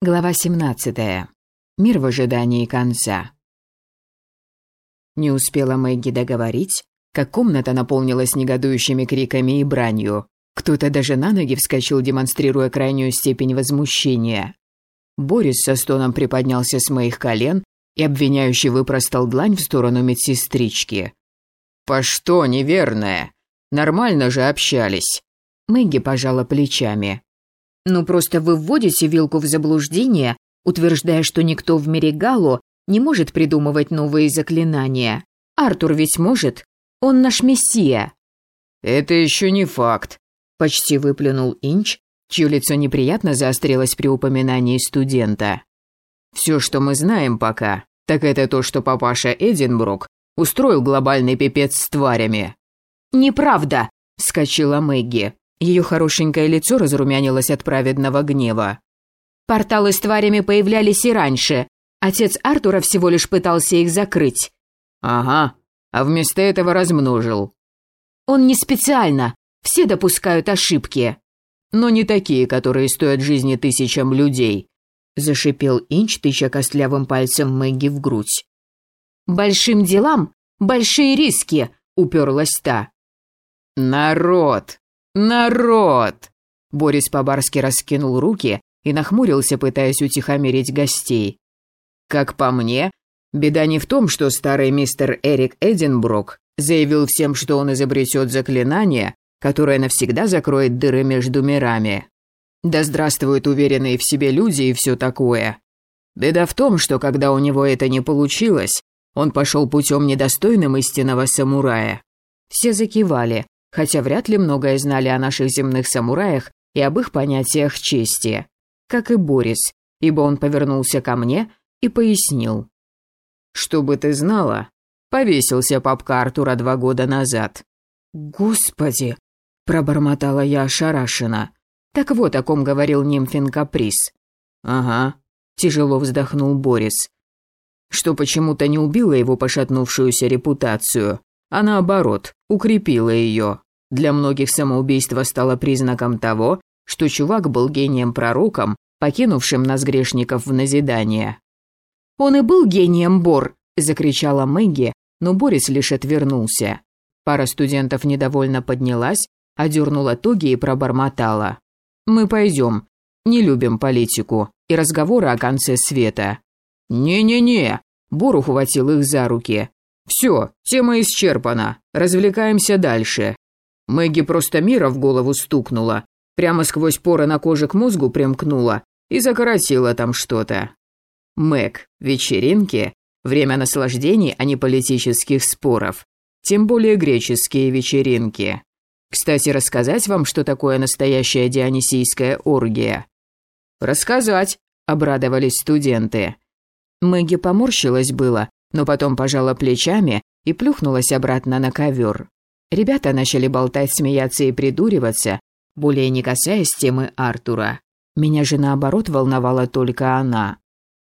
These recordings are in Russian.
Глава 17. Мир в ожидании конца. Не успела Мэгги договорить, как комната наполнилась негодующими криками и бранью. Кто-то даже на ноги вскочил, демонстрируя крайнюю степень возмущения. Борис со стоном приподнялся с моих колен и обвиняющий выпростал длань в сторону медсестрички. «По что, неверное? Нормально же общались». Мэгги пожала плечами. Ну просто вы вводите вилку в заблуждение, утверждая, что никто в мире Галу не может придумывать новые заклинания. Артур ведь может. Он наш мессия. Это еще не факт. Почти выплюнул Инч, чье лицо неприятно заострилось при упоминании студента. Все, что мы знаем пока, так это то, что папаша Эдинбрук устроил глобальный пипец с тварями. «Неправда!» – вскочила Мэгги. Ее хорошенькое лицо разрумянилось от праведного гнева. «Порталы с тварями появлялись и раньше. Отец Артура всего лишь пытался их закрыть». «Ага, а вместо этого размножил». «Он не специально. Все допускают ошибки». «Но не такие, которые стоят жизни тысячам людей», – зашипел Инч, тыча костлявым пальцем Мэгги в грудь. «Большим делам большие риски», – уперлась та. «Народ!» «Народ!» Борис по-барски раскинул руки и нахмурился, пытаясь утихомирить гостей. Как по мне, беда не в том, что старый мистер Эрик Эдинброк заявил всем, что он изобретет заклинание, которое навсегда закроет дыры между мирами. Да здравствуют уверенные в себе люди и все такое. Беда в том, что когда у него это не получилось, он пошел путем недостойным истинного самурая. Все закивали, хотя вряд ли многое знали о наших земных самураях и об их понятиях чести. Как и Борис, ибо он повернулся ко мне и пояснил. «Чтобы ты знала, повесился папка Артура два года назад». «Господи!» – пробормотала я ошарашенно. «Так вот о ком говорил Нимфин Каприз». «Ага», – тяжело вздохнул Борис. «Что почему-то не убило его пошатнувшуюся репутацию, а наоборот, укрепила ее. Для многих самоубийство стало признаком того, что чувак был гением-пророком, покинувшим нас грешников в назидание. «Он и был гением, Бор!» – закричала Мэгги, но Борис лишь отвернулся. Пара студентов недовольно поднялась, одернула туги и пробормотала. «Мы пойдем. Не любим политику и разговоры о конце света». «Не-не-не!» – Бор ухватил их за руки. «Все, тема исчерпана. Развлекаемся дальше». Мэгги просто мира в голову стукнула, прямо сквозь поры на коже к мозгу примкнула и закоротила там что-то. Мэг, вечеринки – время наслаждений, а не политических споров. Тем более греческие вечеринки. Кстати, рассказать вам, что такое настоящая дионисийская оргия? Рассказать, обрадовались студенты. Мэгги поморщилась было, но потом пожала плечами и плюхнулась обратно на ковер. Ребята начали болтать, смеяться и придуриваться, более не касаясь темы Артура. Меня же наоборот волновала только она.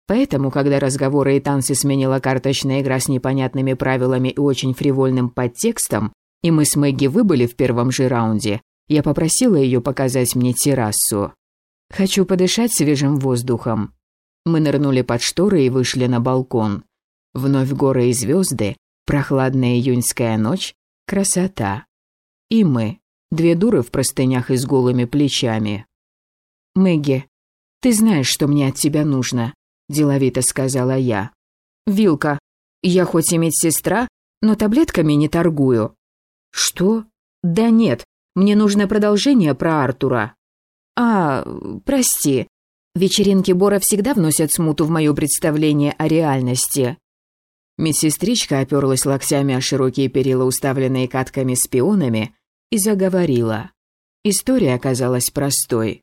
Поэтому, когда разговоры и танцы сменила карточная игра с непонятными правилами и очень фривольным подтекстом, и мы с Мэгги выбыли в первом же раунде, я попросила ее показать мне террасу. Хочу подышать свежим воздухом. Мы нырнули под шторы и вышли на балкон. Вновь горы и звезды, прохладная июньская ночь, Красота. И мы, две дуры в простынях и с голыми плечами. «Мэгги, ты знаешь, что мне от тебя нужно», – деловито сказала я. «Вилка, я хоть и медсестра, но таблетками не торгую». «Что?» «Да нет, мне нужно продолжение про Артура». «А, прости. Вечеринки Бора всегда вносят смуту в мое представление о реальности. Медсестричка оперлась локтями о широкие перила, уставленные катками-спионами, и заговорила. История оказалась простой.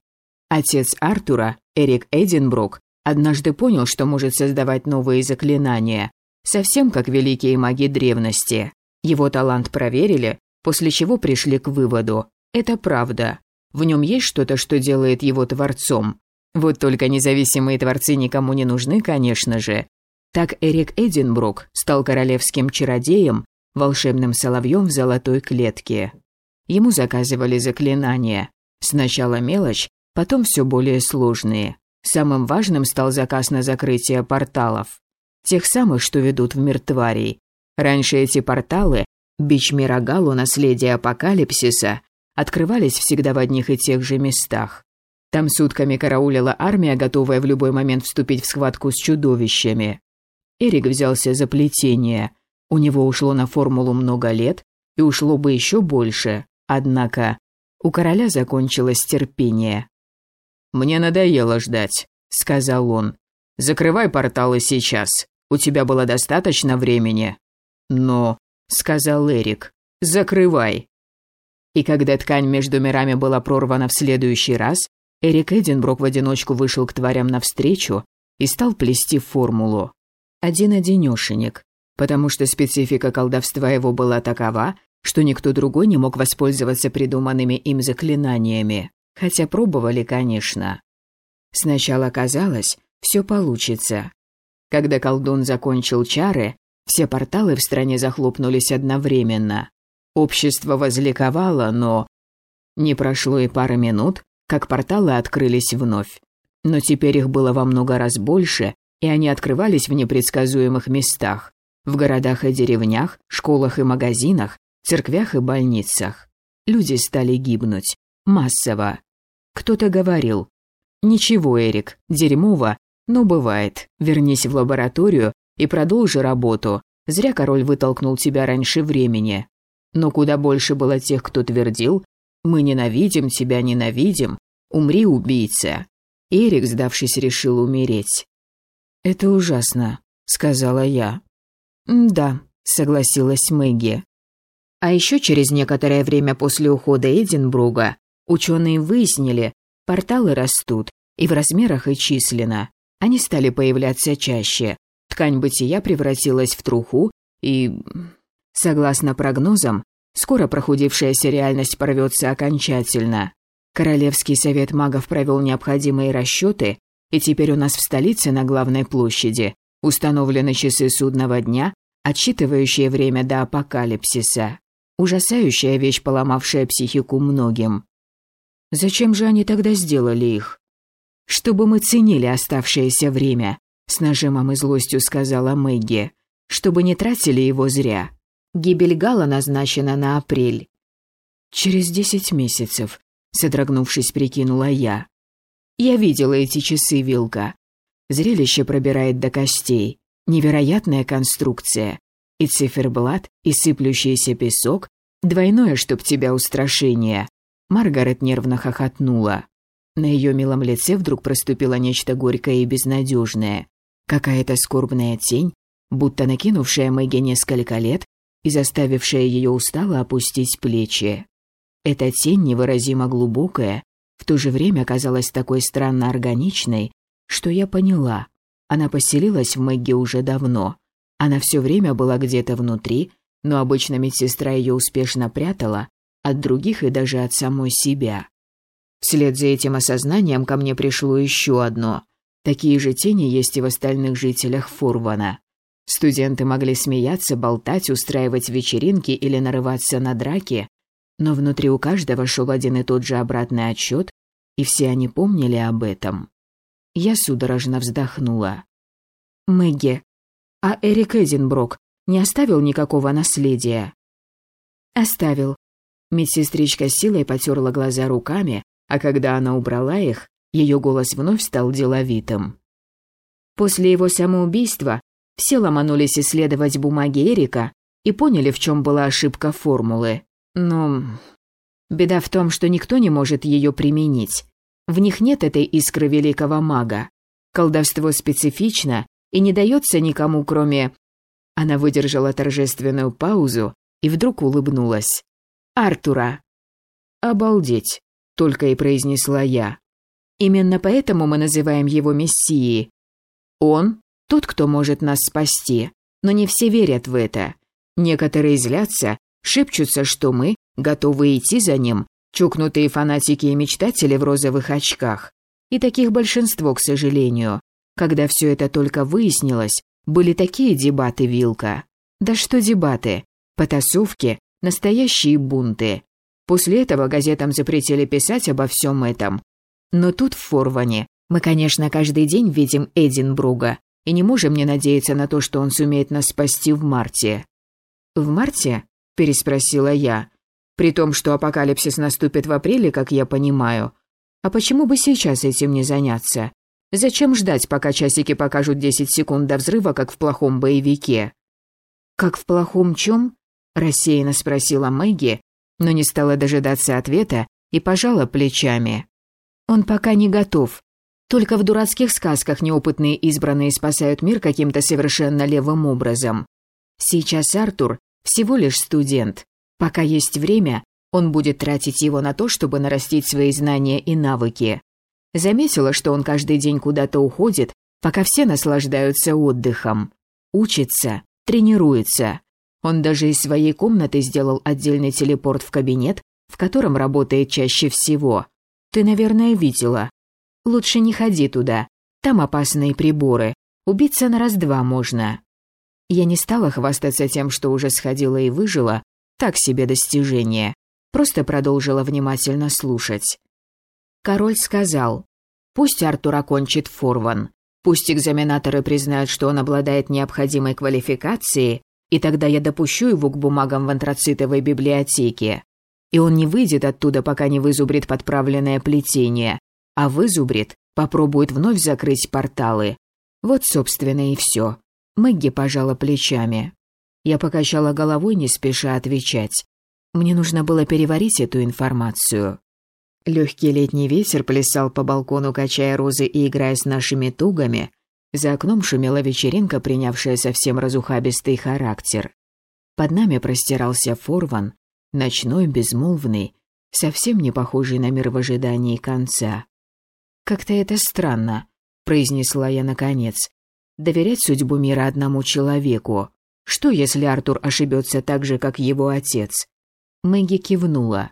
Отец Артура, Эрик Эдинбрук, однажды понял, что может создавать новые заклинания, совсем как великие маги древности. Его талант проверили, после чего пришли к выводу – это правда. В нем есть что-то, что делает его творцом. Вот только независимые творцы никому не нужны, конечно же. Так Эрик Эдинбрук стал королевским чародеем, волшебным соловьем в золотой клетке. Ему заказывали заклинания. Сначала мелочь, потом все более сложные. Самым важным стал заказ на закрытие порталов. Тех самых, что ведут в мир тварей. Раньше эти порталы, бич мира Галу, наследие апокалипсиса, открывались всегда в одних и тех же местах. Там сутками караулила армия, готовая в любой момент вступить в схватку с чудовищами. Эрик взялся за плетение. У него ушло на формулу много лет, и ушло бы еще больше. Однако у короля закончилось терпение. «Мне надоело ждать», — сказал он. «Закрывай порталы сейчас. У тебя было достаточно времени». «Но», — сказал Эрик, — «закрывай». И когда ткань между мирами была прорвана в следующий раз, Эрик Эдинброк в одиночку вышел к тварям навстречу и стал плести формулу. Один-одинешенек, потому что специфика колдовства его была такова, что никто другой не мог воспользоваться придуманными им заклинаниями, хотя пробовали, конечно. Сначала казалось, все получится. Когда колдун закончил чары, все порталы в стране захлопнулись одновременно. Общество возликовало, но... Не прошло и пары минут, как порталы открылись вновь. Но теперь их было во много раз больше, и они открывались в непредсказуемых местах. В городах и деревнях, школах и магазинах, церквях и больницах. Люди стали гибнуть. Массово. Кто-то говорил. «Ничего, Эрик, дерьмово, но бывает. Вернись в лабораторию и продолжи работу. Зря король вытолкнул тебя раньше времени». Но куда больше было тех, кто твердил «Мы ненавидим тебя, ненавидим. Умри, убийца». Эрик, сдавшись, решил умереть. «Это ужасно», — сказала я. «Да», — согласилась Мэгги. А еще через некоторое время после ухода Эдинбруга ученые выяснили, порталы растут, и в размерах, и численно. Они стали появляться чаще. Ткань бытия превратилась в труху, и... Согласно прогнозам, скоро прохудившаяся реальность порвется окончательно. Королевский совет магов провел необходимые расчеты, и теперь у нас в столице на главной площади установлены часы судного дня, отсчитывающие время до апокалипсиса. Ужасающая вещь, поломавшая психику многим. Зачем же они тогда сделали их? Чтобы мы ценили оставшееся время, с нажимом и злостью сказала Мэгги. Чтобы не тратили его зря. Гибель Гала назначена на апрель. Через десять месяцев, содрогнувшись, прикинула я. Я видела эти часы, Вилка. Зрелище пробирает до костей. Невероятная конструкция. И циферблат, и сыплющийся песок, двойное, чтоб тебя устрашение. Маргарет нервно хохотнула. На ее милом лице вдруг проступило нечто горькое и безнадежное. Какая-то скорбная тень, будто накинувшая Мэгги несколько лет и заставившая ее устало опустить плечи. Эта тень невыразимо глубокая, то же время казалась такой странно органичной, что я поняла. Она поселилась в Мэгги уже давно, она все время была где-то внутри, но обычно медсестра ее успешно прятала от других и даже от самой себя. Вслед за этим осознанием ко мне пришло еще одно. Такие же тени есть и в остальных жителях Фурвана. Студенты могли смеяться, болтать, устраивать вечеринки или нарываться на драки, но внутри у каждого шел один и тот же обратный отчет, и все они помнили об этом. Я судорожно вздохнула. «Мэгги, а Эрик Эдинброк не оставил никакого наследия? Оставил. Медсестричка силой потерла глаза руками, а когда она убрала их, ее голос вновь стал деловитым. После его самоубийства все ломанулись исследовать бумаги Эрика и поняли, в чем была ошибка формулы. Но беда в том, что никто не может ее применить. В них нет этой искры великого мага. Колдовство специфично и не дается никому, кроме...» Она выдержала торжественную паузу и вдруг улыбнулась. «Артура!» «Обалдеть!» — только и произнесла я. «Именно поэтому мы называем его Мессией. Он — тот, кто может нас спасти, но не все верят в это. Некоторые злятся, шепчутся, что мы готовы идти за ним, чукнутые фанатики и мечтатели в розовых очках. И таких большинство, к сожалению. Когда все это только выяснилось, были такие дебаты, Вилка. Да что дебаты? Потасовки, настоящие бунты. После этого газетам запретили писать обо всем этом. Но тут в Форване Мы, конечно, каждый день видим Эдинбруга и не можем не надеяться на то, что он сумеет нас спасти в марте». «В марте?» – переспросила я. «При том, что апокалипсис наступит в апреле, как я понимаю. А почему бы сейчас этим не заняться? Зачем ждать, пока часики покажут 10 секунд до взрыва, как в плохом боевике?» «Как в плохом чем?» – рассеянно спросила Мэгги, но не стала дожидаться ответа и пожала плечами. «Он пока не готов. Только в дурацких сказках неопытные избранные спасают мир каким-то совершенно левым образом. Сейчас Артур всего лишь студент. Пока есть время, он будет тратить его на то, чтобы нарастить свои знания и навыки. Заметила, что он каждый день куда-то уходит, пока все наслаждаются отдыхом. Учится, тренируется. Он даже из своей комнаты сделал отдельный телепорт в кабинет, в котором работает чаще всего. Ты, наверное, видела. Лучше не ходи туда. Там опасные приборы. Убиться на раз-два можно. Я не стала хвастаться тем, что уже сходила и выжила. Так себе достижение. Просто продолжила внимательно слушать. Король сказал, пусть Артур окончит Форван. Пусть экзаменаторы признают, что он обладает необходимой квалификацией, и тогда я допущу его к бумагам в антрацитовой библиотеке. И он не выйдет оттуда, пока не вызубрит подправленное плетение, а вызубрит, попробует вновь закрыть порталы. Вот, собственно, и все. Мэгги пожала плечами. Я покачала головой, не спеша отвечать. Мне нужно было переварить эту информацию. Легкий летний ветер плясал по балкону, качая розы и играя с нашими тугами. За окном шумела вечеринка, принявшая совсем разухабистый характер. Под нами простирался форван, ночной, безмолвный, совсем не похожий на мир в ожидании конца. «Как-то это странно», — произнесла я наконец. «Доверять судьбу мира одному человеку. Что, если Артур ошибется так же, как его отец?» Мэгги кивнула.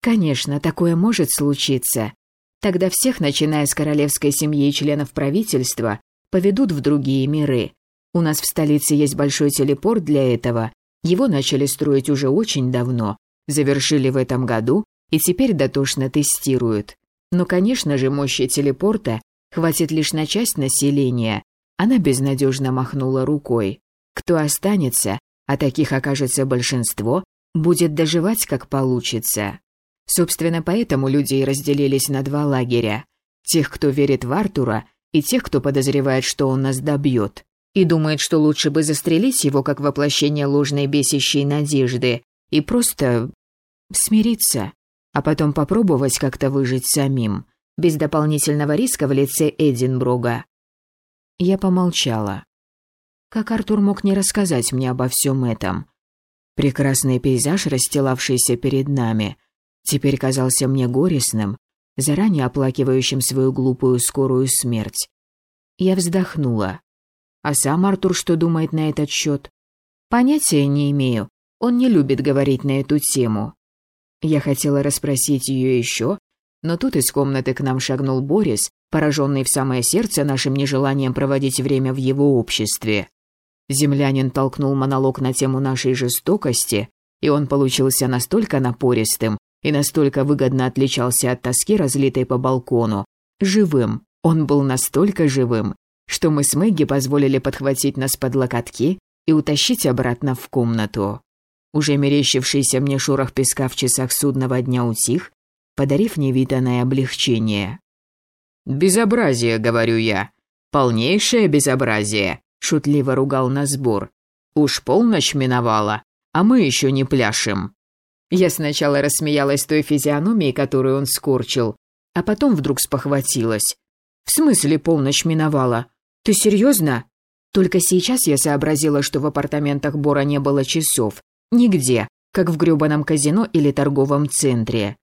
«Конечно, такое может случиться. Тогда всех, начиная с королевской семьи и членов правительства, поведут в другие миры. У нас в столице есть большой телепорт для этого. Его начали строить уже очень давно. Завершили в этом году и теперь дотошно тестируют. Но, конечно же, мощи телепорта хватит лишь на часть населения. Она безнадежно махнула рукой. Кто останется, а таких окажется большинство, будет доживать как получится. Собственно, поэтому люди и разделились на два лагеря. Тех, кто верит в Артура, и тех, кто подозревает, что он нас добьет. И думает, что лучше бы застрелить его как воплощение ложной бесящей надежды и просто смириться а потом попробовать как-то выжить самим, без дополнительного риска в лице Эдинбруга. Я помолчала. Как Артур мог не рассказать мне обо всем этом? Прекрасный пейзаж, расстилавшийся перед нами, теперь казался мне горестным, заранее оплакивающим свою глупую скорую смерть. Я вздохнула. А сам Артур что думает на этот счет? Понятия не имею. Он не любит говорить на эту тему. Я хотела расспросить ее еще, но тут из комнаты к нам шагнул Борис, пораженный в самое сердце нашим нежеланием проводить время в его обществе. Землянин толкнул монолог на тему нашей жестокости, и он получился настолько напористым и настолько выгодно отличался от тоски, разлитой по балкону. Живым. Он был настолько живым, что мы с Мэгги позволили подхватить нас под локотки и утащить обратно в комнату. Уже мерещившийся мне шорох песка в часах судного дня утих, подарив невиданное облегчение. «Безобразие», — говорю я. «Полнейшее безобразие», — шутливо ругал на сбор. «Уж полночь миновала, а мы еще не пляшем». Я сначала рассмеялась той физиономией, которую он скорчил, а потом вдруг спохватилась. «В смысле полночь миновала? Ты серьезно?» Только сейчас я сообразила, что в апартаментах Бора не было часов, Нигде, как в грёбаном казино или торговом центре.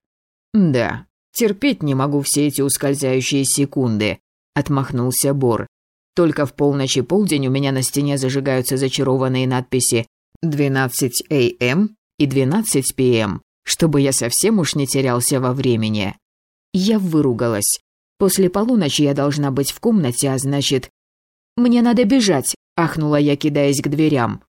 Да, терпеть не могу все эти ускользающие секунды, отмахнулся Бор. Только в полночь и полдень у меня на стене зажигаются зачарованные надписи 12 АМ и 12 ПМ, чтобы я совсем уж не терялся во времени. Я выругалась. После полуночи я должна быть в комнате, а значит... «Мне надо бежать», — ахнула я, кидаясь к дверям.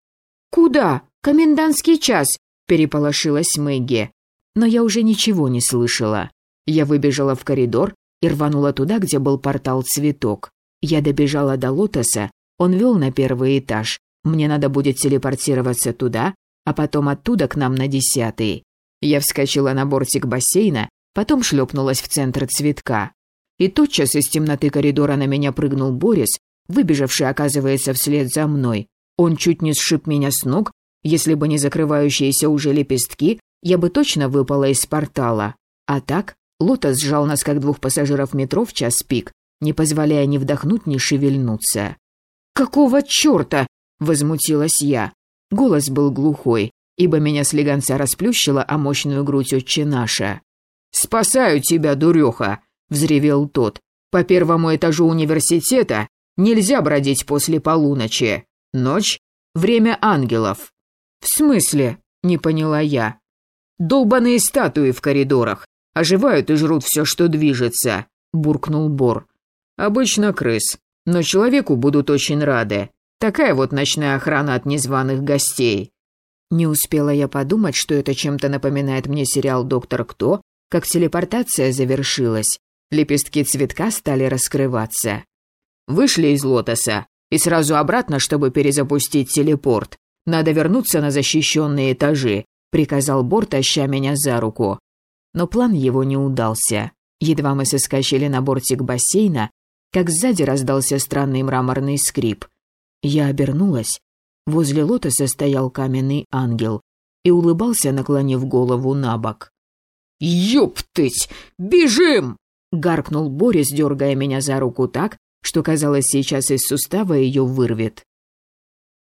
«Куда?» «Комендантский час!» – переполошилась Мэгги. Но я уже ничего не слышала. Я выбежала в коридор, и рванула туда, где был портал «Цветок». Я добежала до лотоса, он вел на первый этаж. Мне надо будет телепортироваться туда, а потом оттуда к нам на десятый. Я вскочила на бортик бассейна, потом шлепнулась в центр цветка. И тотчас из темноты коридора на меня прыгнул Борис, выбежавший, оказывается, вслед за мной. Он чуть не сшиб меня с ног, если бы не закрывающиеся уже лепестки, я бы точно выпала из портала. А так, Лотос сжал нас, как двух пассажиров метро в час пик, не позволяя ни вдохнуть, ни шевельнуться. «Какого чёрта?» — возмутилась я. Голос был глухой, ибо меня слегонца расплющило о мощную грудь отче наша. «Спасаю тебя, дуреха!» — взревел тот. «По первому этажу университета нельзя бродить после полуночи. Ночь — время ангелов». «В смысле?» — не поняла я. «Долбаные статуи в коридорах. Оживают и жрут все, что движется», — буркнул Бор. «Обычно крыс, но человеку будут очень рады. Такая вот ночная охрана от незваных гостей». Не успела я подумать, что это чем-то напоминает мне сериал «Доктор Кто», как телепортация завершилась. Лепестки цветка стали раскрываться. Вышли из лотоса и сразу обратно, чтобы перезапустить телепорт. Надо вернуться на защищенные этажи, приказал Бор, таща меня за руку. Но план его не удался. Едва мы соскочили на бортик бассейна, как сзади раздался странный мраморный скрип. Я обернулась. Возле лотоса стоял каменный ангел и улыбался, наклонив голову на бок. «Ёптыть! Бежим!» — гаркнул Борис, дергая меня за руку так, что, казалось, сейчас из сустава ее вырвет.